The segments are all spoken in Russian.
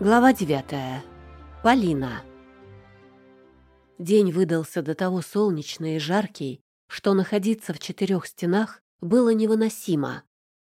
Глава девятая. Полина. День выдался до того солнечный и жаркий, что находиться в четырех стенах было невыносимо.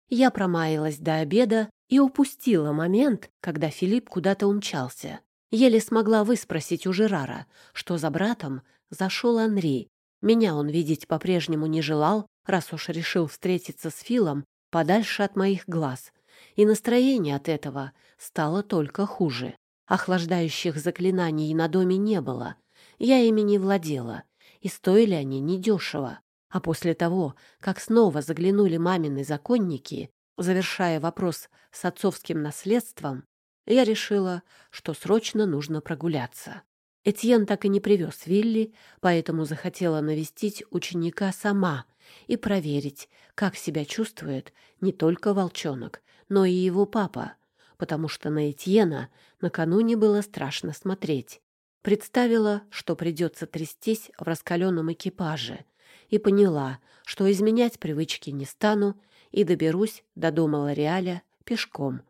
Я промаялась до обеда и упустила момент, когда Филипп куда-то умчался. Еле смогла выспросить у Жерара, что за братом зашел Анри. Меня он видеть по-прежнему не желал, раз уж решил встретиться с Филом подальше от моих глаз — и настроение от этого стало только хуже. Охлаждающих заклинаний на доме не было, я ими не владела, и стоили они недешево. А после того, как снова заглянули мамины законники, завершая вопрос с отцовским наследством, я решила, что срочно нужно прогуляться. Этьен так и не привез Вилли, поэтому захотела навестить ученика сама и проверить, как себя чувствует не только волчонок, но и его папа, потому что на Этьена накануне было страшно смотреть. Представила, что придется трястись в раскаленном экипаже, и поняла, что изменять привычки не стану и доберусь до дома Лореаля пешком.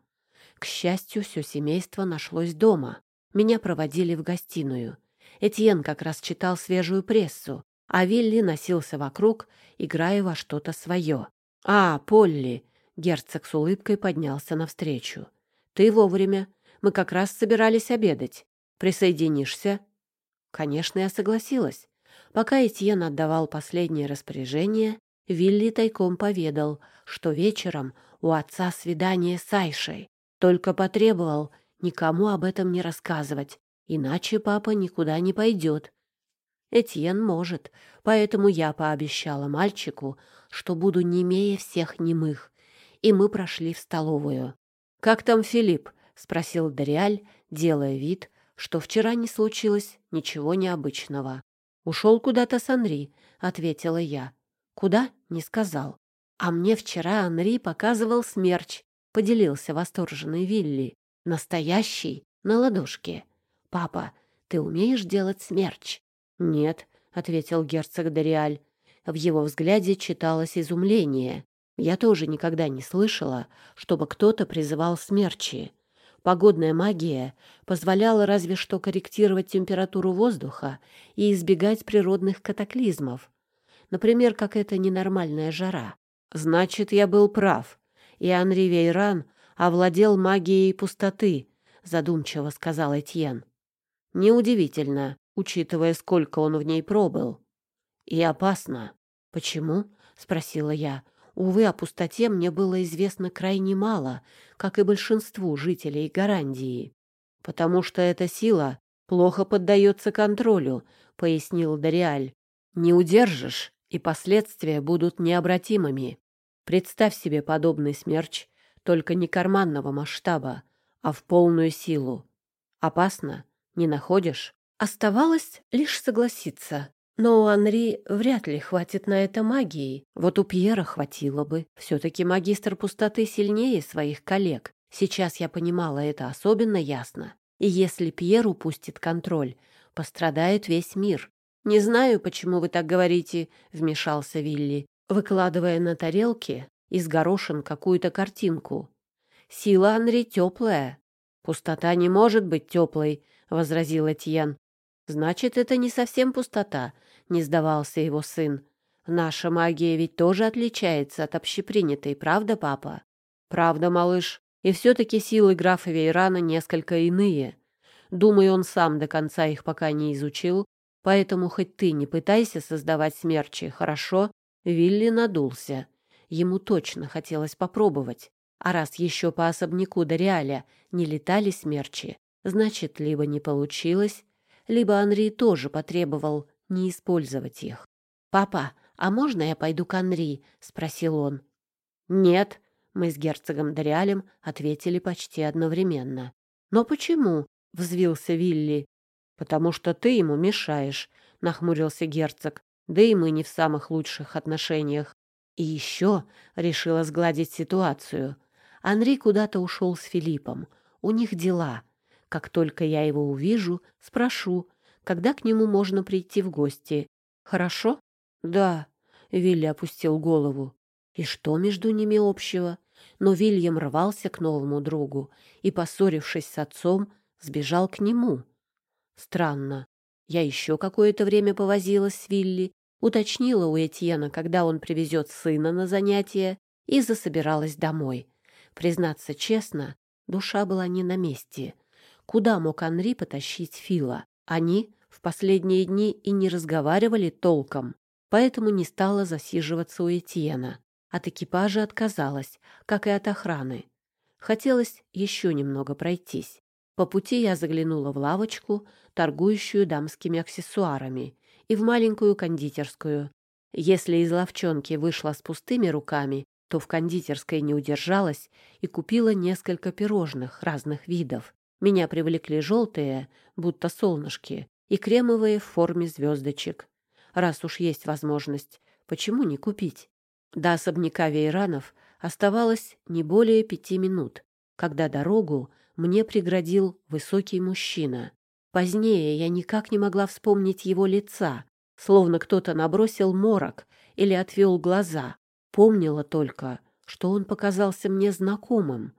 К счастью, все семейство нашлось дома. Меня проводили в гостиную. Этьен как раз читал свежую прессу, а Вилли носился вокруг, играя во что-то свое. «А, Полли!» Герцог с улыбкой поднялся навстречу. «Ты вовремя. Мы как раз собирались обедать. Присоединишься?» Конечно, я согласилась. Пока Этьен отдавал последнее распоряжение, Вилли тайком поведал, что вечером у отца свидание с Айшей. Только потребовал никому об этом не рассказывать, иначе папа никуда не пойдет. Этьен может, поэтому я пообещала мальчику, что буду немее всех немых и мы прошли в столовую. «Как там Филипп?» — спросил Дориаль, делая вид, что вчера не случилось ничего необычного. «Ушел куда-то с Анри», — ответила я. «Куда?» — не сказал. «А мне вчера Анри показывал смерч», — поделился восторженный Вилли. «Настоящий, на ладошке. Папа, ты умеешь делать смерч?» «Нет», — ответил герцог Дориаль. В его взгляде читалось изумление. Я тоже никогда не слышала, чтобы кто-то призывал смерчи. Погодная магия позволяла разве что корректировать температуру воздуха и избегать природных катаклизмов. Например, как эта ненормальная жара. Значит, я был прав, и Анри Вейран овладел магией пустоты, задумчиво сказал Этьен. Неудивительно, учитывая, сколько он в ней пробыл. И опасно. Почему? спросила я, Увы, о пустоте мне было известно крайне мало, как и большинству жителей Гарандии. «Потому что эта сила плохо поддается контролю», — пояснил Дориаль. «Не удержишь, и последствия будут необратимыми. Представь себе подобный смерч, только не карманного масштаба, а в полную силу. Опасно, не находишь?» Оставалось лишь согласиться. Но у Анри вряд ли хватит на это магии. Вот у Пьера хватило бы. Все-таки магистр пустоты сильнее своих коллег. Сейчас я понимала это особенно ясно. И если Пьер упустит контроль, пострадает весь мир. «Не знаю, почему вы так говорите», — вмешался Вилли, выкладывая на тарелке из горошин какую-то картинку. «Сила Анри теплая». «Пустота не может быть теплой», — возразил Этьен. «Значит, это не совсем пустота», — не сдавался его сын. «Наша магия ведь тоже отличается от общепринятой, правда, папа?» «Правда, малыш. И все-таки силы графа Вейрана несколько иные. Думаю, он сам до конца их пока не изучил, поэтому хоть ты не пытайся создавать смерчи, хорошо?» Вилли надулся. Ему точно хотелось попробовать. А раз еще по особняку до Реаля не летали смерчи, значит, либо не получилось, либо Анри тоже потребовал не использовать их. «Папа, а можно я пойду к Анри?» — спросил он. «Нет», — мы с герцогом Дориалем ответили почти одновременно. «Но почему?» — взвился Вилли. «Потому что ты ему мешаешь», — нахмурился герцог. «Да и мы не в самых лучших отношениях. И еще решила сгладить ситуацию. Анри куда-то ушел с Филиппом. У них дела. Как только я его увижу, спрошу, когда к нему можно прийти в гости. Хорошо? Да. Вилли опустил голову. И что между ними общего? но Вильям рвался к новому другу и, поссорившись с отцом, сбежал к нему. Странно. Я еще какое-то время повозилась с Вилли, уточнила у Этьена, когда он привезет сына на занятия, и засобиралась домой. Признаться честно, душа была не на месте. Куда мог Анри потащить Фила? Они в последние дни и не разговаривали толком, поэтому не стала засиживаться у Этьена. От экипажа отказалась, как и от охраны. Хотелось еще немного пройтись. По пути я заглянула в лавочку, торгующую дамскими аксессуарами, и в маленькую кондитерскую. Если из ловчонки вышла с пустыми руками, то в кондитерской не удержалась и купила несколько пирожных разных видов. Меня привлекли желтые, будто солнышки, и кремовые в форме звездочек. Раз уж есть возможность, почему не купить? До особняка Вейранов оставалось не более пяти минут, когда дорогу мне преградил высокий мужчина. Позднее я никак не могла вспомнить его лица, словно кто-то набросил морок или отвел глаза. Помнила только, что он показался мне знакомым.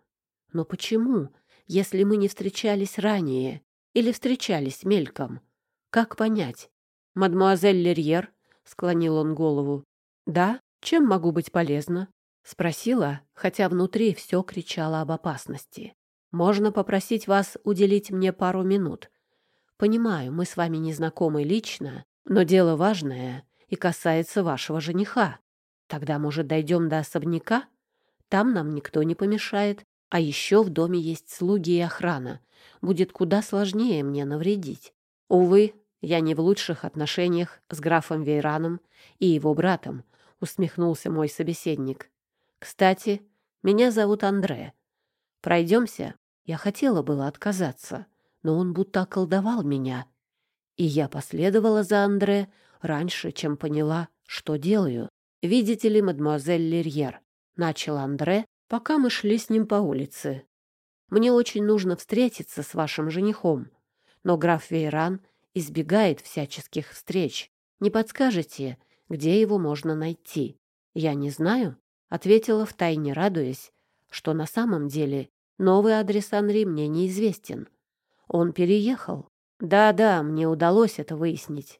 Но почему, если мы не встречались ранее или встречались мельком? Как понять? «Мадмуазель Лерьер?» — склонил он голову. «Да? Чем могу быть полезна?» — спросила, хотя внутри все кричало об опасности. «Можно попросить вас уделить мне пару минут. Понимаю, мы с вами не знакомы лично, но дело важное и касается вашего жениха. Тогда, может, дойдем до особняка? Там нам никто не помешает, а еще в доме есть слуги и охрана. Будет куда сложнее мне навредить. Увы, я не в лучших отношениях с графом Вейраном и его братом, усмехнулся мой собеседник. Кстати, меня зовут Андре. Пройдемся. Я хотела было отказаться, но он будто околдовал меня. И я последовала за Андре раньше, чем поняла, что делаю. Видите ли, мадемуазель Лерьер, начал Андре, пока мы шли с ним по улице. Мне очень нужно встретиться с вашим женихом, но граф Вейран избегает всяческих встреч. Не подскажете, где его можно найти? Я не знаю, ответила втайне, радуясь, что на самом деле новый адрес Анри мне неизвестен. Он переехал. Да-да, мне удалось это выяснить.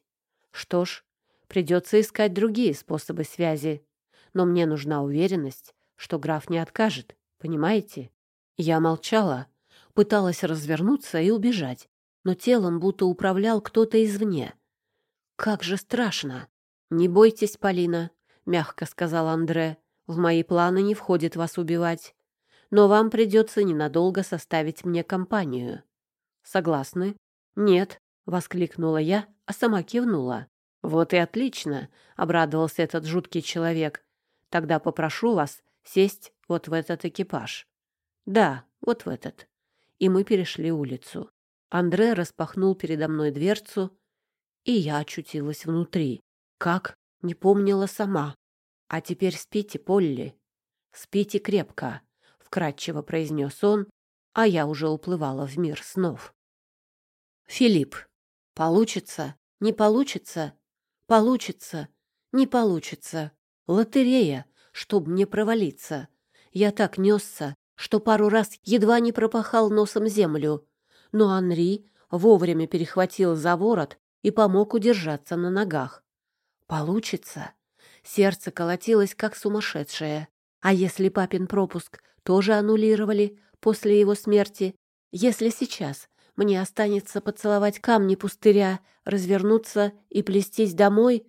Что ж, придется искать другие способы связи. Но мне нужна уверенность, что граф не откажет, понимаете? Я молчала, пыталась развернуться и убежать, но телом будто управлял кто-то извне. Как же страшно! Не бойтесь, Полина, мягко сказал Андре. В мои планы не входит вас убивать. Но вам придется ненадолго составить мне компанию. Согласны? Нет, воскликнула я, а сама кивнула. Вот и отлично, обрадовался этот жуткий человек. Тогда попрошу вас сесть вот в этот экипаж. Да, вот в этот. И мы перешли улицу. Андре распахнул передо мной дверцу, и я очутилась внутри. Как? Не помнила сама. А теперь спите, Полли. Спите крепко, вкратчиво произнес он, а я уже уплывала в мир снов. Филипп. Получится, не получится, получится, не получится. Лотерея, чтоб мне провалиться. Я так несся, что пару раз едва не пропахал носом землю но Анри вовремя перехватил за ворот и помог удержаться на ногах. Получится. Сердце колотилось как сумасшедшее. А если папин пропуск тоже аннулировали после его смерти? Если сейчас мне останется поцеловать камни пустыря, развернуться и плестись домой?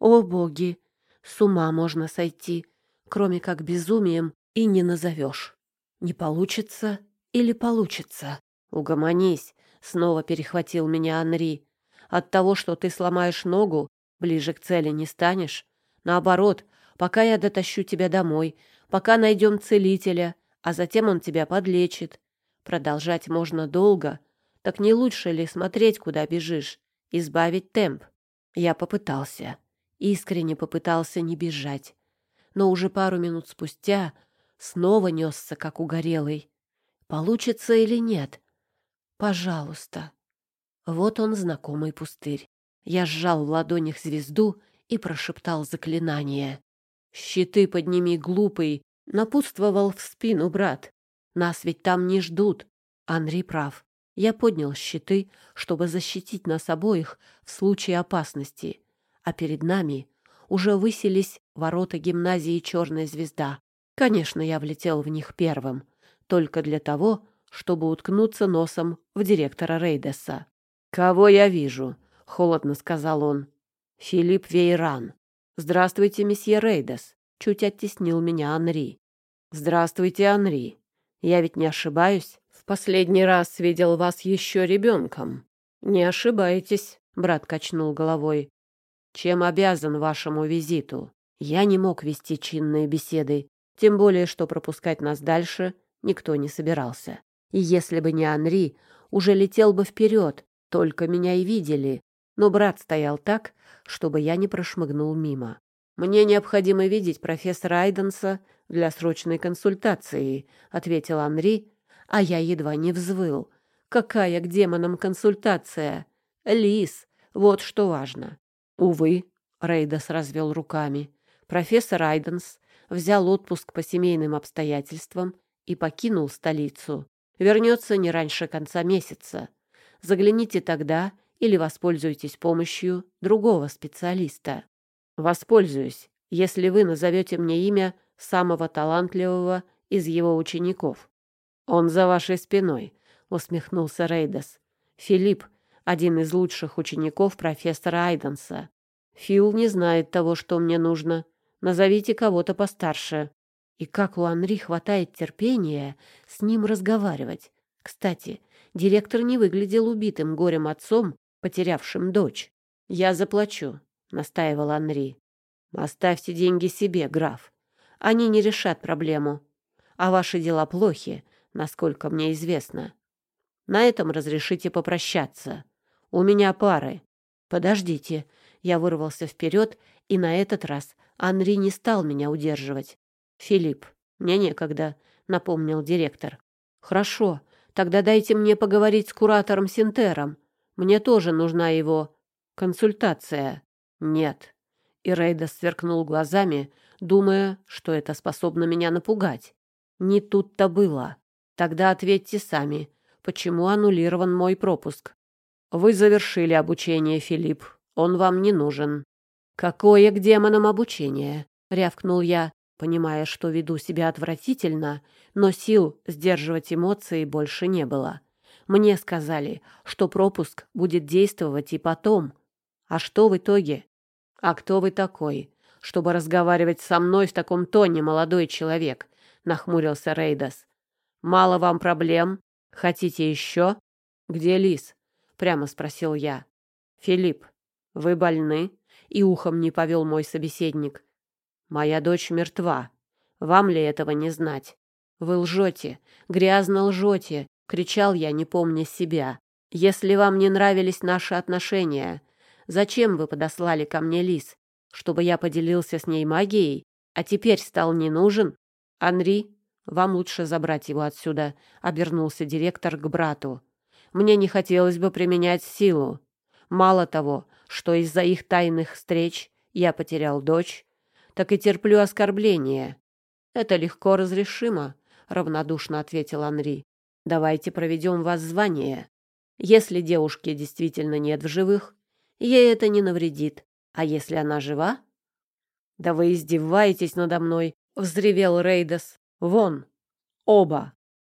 О, боги! С ума можно сойти, кроме как безумием и не назовешь. Не получится или получится? «Угомонись», — снова перехватил меня Анри. «От того, что ты сломаешь ногу, ближе к цели не станешь. Наоборот, пока я дотащу тебя домой, пока найдем целителя, а затем он тебя подлечит. Продолжать можно долго. Так не лучше ли смотреть, куда бежишь, избавить темп?» Я попытался, искренне попытался не бежать, но уже пару минут спустя снова несся, как угорелый. Получится или нет? Пожалуйста. Вот он, знакомый пустырь. Я сжал в ладонях звезду и прошептал заклинание. «Щиты подними, глупый!» Напутствовал в спину брат. Нас ведь там не ждут. Анри прав. Я поднял щиты, чтобы защитить нас обоих в случае опасности. А перед нами уже высились ворота гимназии «Черная звезда». Конечно, я влетел в них первым, только для того, чтобы уткнуться носом в директора Рейдеса. «Кого я вижу?» — холодно сказал он. «Филипп Вейран. Здравствуйте, месье Рейдес», — чуть оттеснил меня Анри. «Здравствуйте, Анри. Я ведь не ошибаюсь? В последний раз видел вас еще ребенком». «Не ошибаетесь», — брат качнул головой. «Чем обязан вашему визиту?» Я не мог вести чинные беседы, тем более, что пропускать нас дальше никто не собирался. И если бы не Анри, уже летел бы вперед, только меня и видели. Но брат стоял так, чтобы я не прошмыгнул мимо. «Мне необходимо видеть профессора Айденса для срочной консультации», — ответил Анри, а я едва не взвыл. «Какая к демонам консультация? Лис, вот что важно». «Увы», — Рейдас развел руками, — «профессор Айденс взял отпуск по семейным обстоятельствам и покинул столицу. Вернется не раньше конца месяца. Загляните тогда или воспользуйтесь помощью другого специалиста. Воспользуюсь, если вы назовете мне имя самого талантливого из его учеников. Он за вашей спиной, усмехнулся Рейдас. Филипп, один из лучших учеников профессора Айденса. Фил не знает того, что мне нужно. Назовите кого-то постарше. И как у Анри хватает терпения с ним разговаривать. Кстати, директор не выглядел убитым горем отцом, потерявшим дочь. «Я заплачу», — настаивал Анри. «Оставьте деньги себе, граф. Они не решат проблему. А ваши дела плохи, насколько мне известно. На этом разрешите попрощаться. У меня пары». «Подождите». Я вырвался вперед, и на этот раз Анри не стал меня удерживать. «Филипп, мне некогда», — напомнил директор. «Хорошо, тогда дайте мне поговорить с куратором Синтером. Мне тоже нужна его консультация». «Нет». И Рейда сверкнул глазами, думая, что это способно меня напугать. Не тут-то было. Тогда ответьте сами, почему аннулирован мой пропуск. Вы завершили обучение, Филипп. Он вам не нужен. Какое к демонам обучение? рявкнул я, понимая, что веду себя отвратительно, но сил сдерживать эмоции больше не было. Мне сказали, что пропуск будет действовать и потом. А что в итоге? А кто вы такой, чтобы разговаривать со мной в таком тоне, молодой человек? нахмурился Рейдас. Мало вам проблем? Хотите еще? Где Лис? Прямо спросил я. Филипп, вы больны? И ухом не повел мой собеседник. Моя дочь мертва. Вам ли этого не знать? Вы лжете, грязно лжете, кричал я, не помня себя. Если вам не нравились наши отношения, зачем вы подослали ко мне лис? Чтобы я поделился с ней магией? А теперь стал не нужен? Анри, вам лучше забрать его отсюда, обернулся директор к брату. Мне не хотелось бы применять силу. Мало того, что из-за их тайных встреч я потерял дочь, так и терплю оскорбления. Это легко разрешимо, равнодушно ответил Анри. Давайте проведем вас звание. Если девушки действительно нет в живых, ей это не навредит. А если она жива? Да вы издеваетесь надо мной, взревел Рейдас. Вон, оба.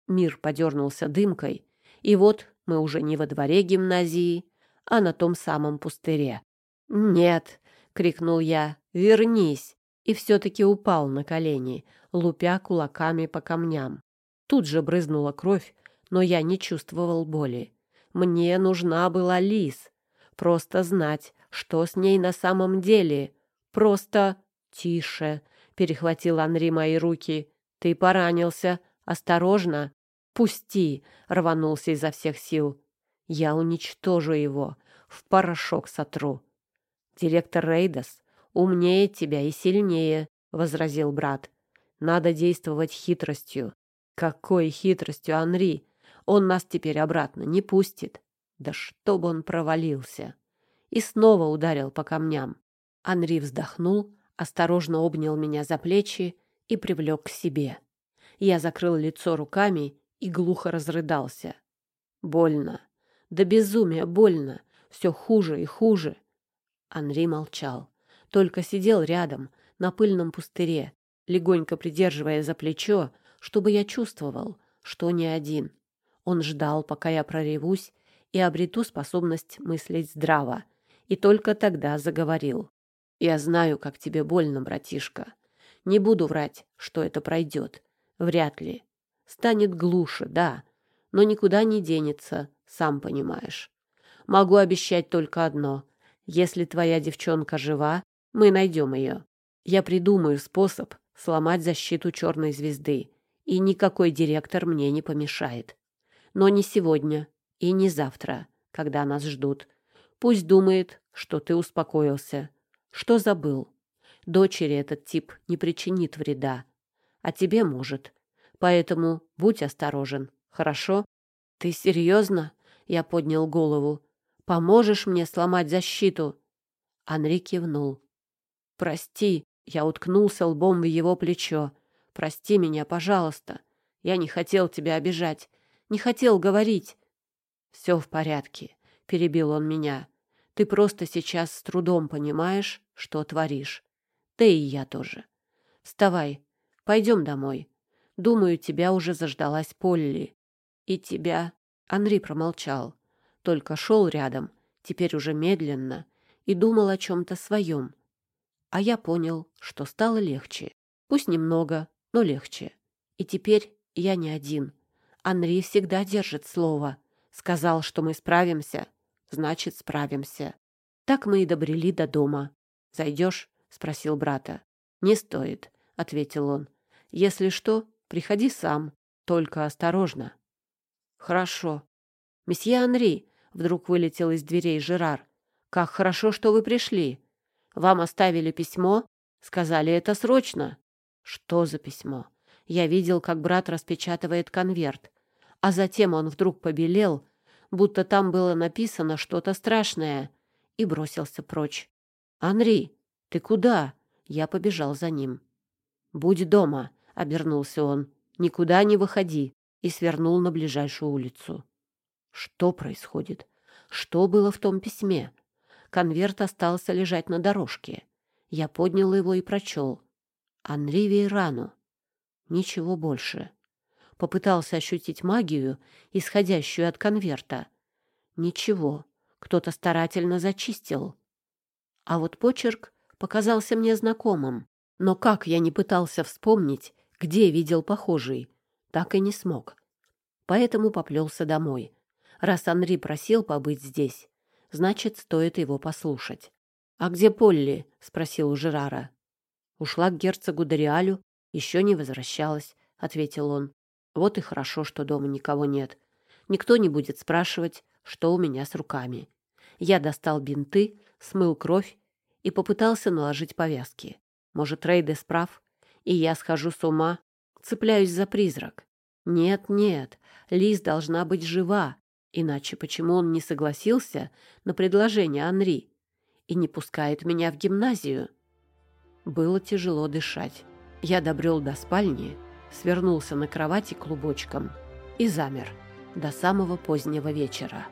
Мир подернулся дымкой, и вот мы уже не во дворе гимназии, а на том самом пустыре. «Нет!» — крикнул я. «Вернись!» и все-таки упал на колени, лупя кулаками по камням. Тут же брызнула кровь, но я не чувствовал боли. Мне нужна была Лис. Просто знать, что с ней на самом деле. Просто... «Тише!» — перехватил Анри мои руки. «Ты поранился. Осторожно!» «Пусти!» — рванулся изо всех сил. «Я уничтожу его. В порошок сотру». Директор Рейдас умнее тебя и сильнее, — возразил брат. Надо действовать хитростью. Какой хитростью, Анри? Он нас теперь обратно не пустит. Да чтоб он провалился. И снова ударил по камням. Анри вздохнул, осторожно обнял меня за плечи и привлек к себе. Я закрыл лицо руками и глухо разрыдался. Больно. Да безумие больно. Все хуже и хуже. Анри молчал. Только сидел рядом, на пыльном пустыре, легонько придерживая за плечо, чтобы я чувствовал, что не один. Он ждал, пока я проревусь и обрету способность мыслить здраво, и только тогда заговорил. «Я знаю, как тебе больно, братишка. Не буду врать, что это пройдет. Вряд ли. Станет глуше, да, но никуда не денется, сам понимаешь. Могу обещать только одно. Если твоя девчонка жива, мы найдем ее. Я придумаю способ сломать защиту черной звезды, и никакой директор мне не помешает. Но не сегодня и не завтра, когда нас ждут. Пусть думает, что ты успокоился, что забыл. Дочери этот тип не причинит вреда, а тебе может. Поэтому будь осторожен, хорошо? Ты серьезно? Я поднял голову. Поможешь мне сломать защиту? Анри кивнул. Прости, я уткнулся лбом в его плечо. Прости меня, пожалуйста. Я не хотел тебя обижать, не хотел говорить. Все в порядке, перебил он меня. Ты просто сейчас с трудом понимаешь, что творишь. Да и я тоже. Вставай, пойдем домой. Думаю, тебя уже заждалась Полли. И тебя... Анри промолчал, только шел рядом, теперь уже медленно, и думал о чем-то своем. А я понял, что стало легче. Пусть немного, но легче. И теперь я не один. Анри всегда держит слово. Сказал, что мы справимся, значит, справимся. Так мы и добрели до дома. «Зайдешь?» — спросил брата. «Не стоит», — ответил он. «Если что, приходи сам, только осторожно». «Хорошо». «Месье Анри», — вдруг вылетел из дверей Жерар, — «как хорошо, что вы пришли. Вам оставили письмо? Сказали, это срочно». «Что за письмо?» Я видел, как брат распечатывает конверт, а затем он вдруг побелел, будто там было написано что-то страшное, и бросился прочь. «Анри, ты куда?» Я побежал за ним. «Будь дома», — обернулся он. «Никуда не выходи», и свернул на ближайшую улицу. Что происходит? Что было в том письме? Конверт остался лежать на дорожке. Я поднял его и прочел. «Анри Вейрану». Ничего больше. Попытался ощутить магию, исходящую от конверта. Ничего. Кто-то старательно зачистил. А вот почерк показался мне знакомым. Но как я не пытался вспомнить, где видел похожий, так и не смог. Поэтому поплелся домой. Раз Анри просил побыть здесь, значит, стоит его послушать. «А где Полли?» — спросил у Жерара. «Ушла к герцогу Дориалю, еще не возвращалась», — ответил он. «Вот и хорошо, что дома никого нет. Никто не будет спрашивать, что у меня с руками». Я достал бинты, смыл кровь и попытался наложить повязки. Может, Рейдес прав, и я схожу с ума, цепляюсь за призрак. Нет, нет, Лиз должна быть жива, иначе почему он не согласился на предложение Анри и не пускает меня в гимназию? Было тяжело дышать. Я добрел до спальни, свернулся на кровати клубочком и замер до самого позднего вечера.